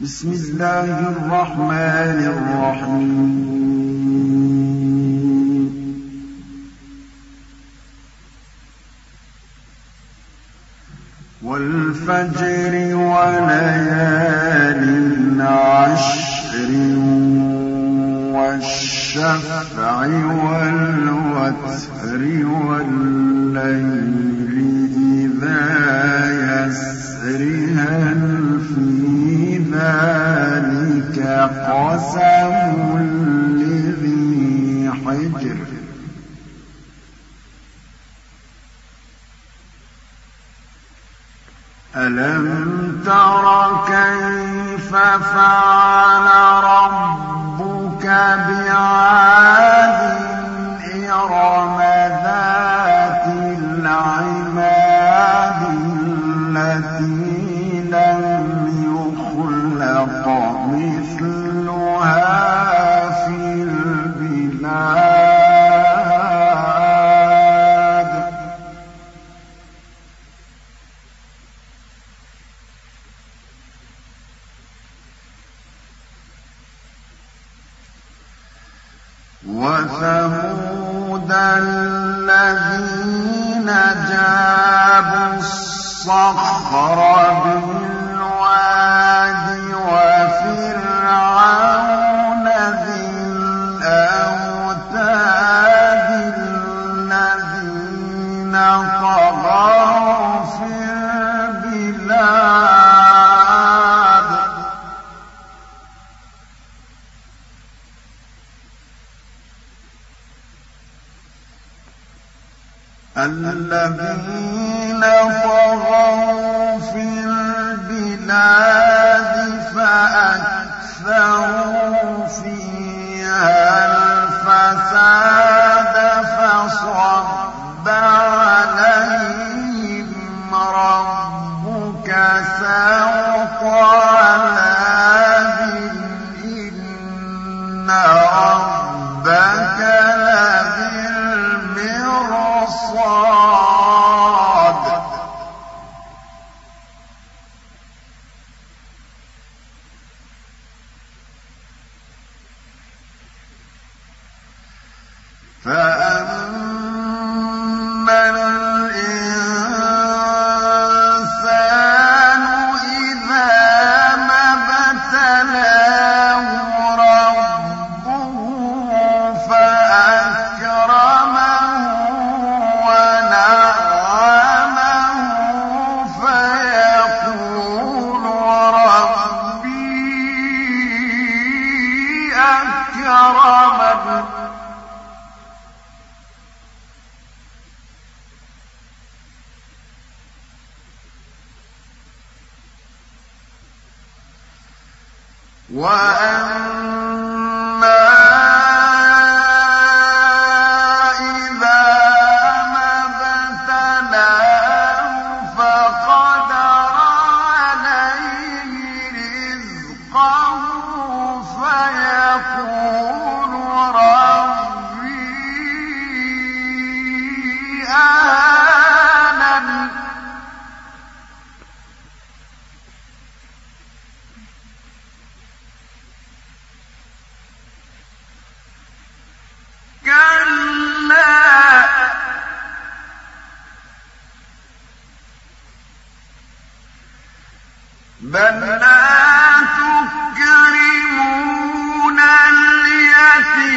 بسم الله الرحمن الرحيم. والفجر وليال عشر والشفع والوتر والليل. ذلك قسم لذي حجر ألم تر كيف فعل وثمود الذين جابوا الصخر بالواد وفرعون الذين طغوا في البلاد فأكثروا فيها الفساد. فأما وأما بل لا تكرمون اليتيم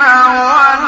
ولا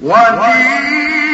وجيء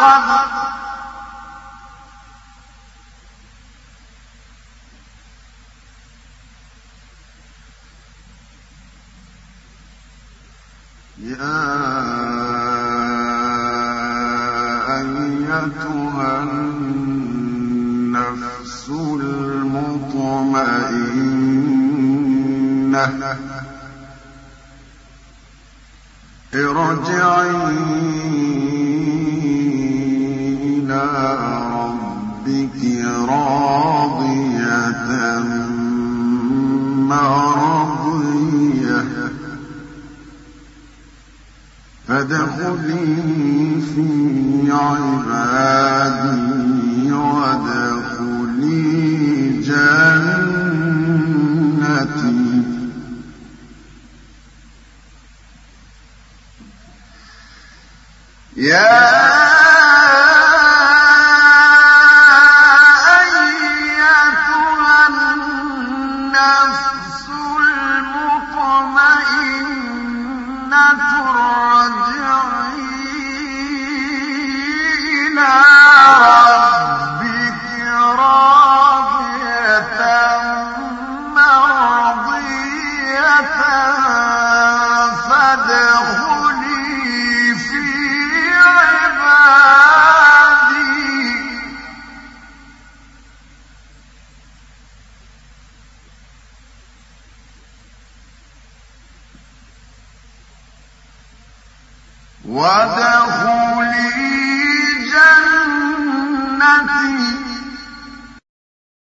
أحد يا أيتها النفس المطمئنة ارجعي ربك راضية مرضية. فادخلي في عبادي وادخلي جنتي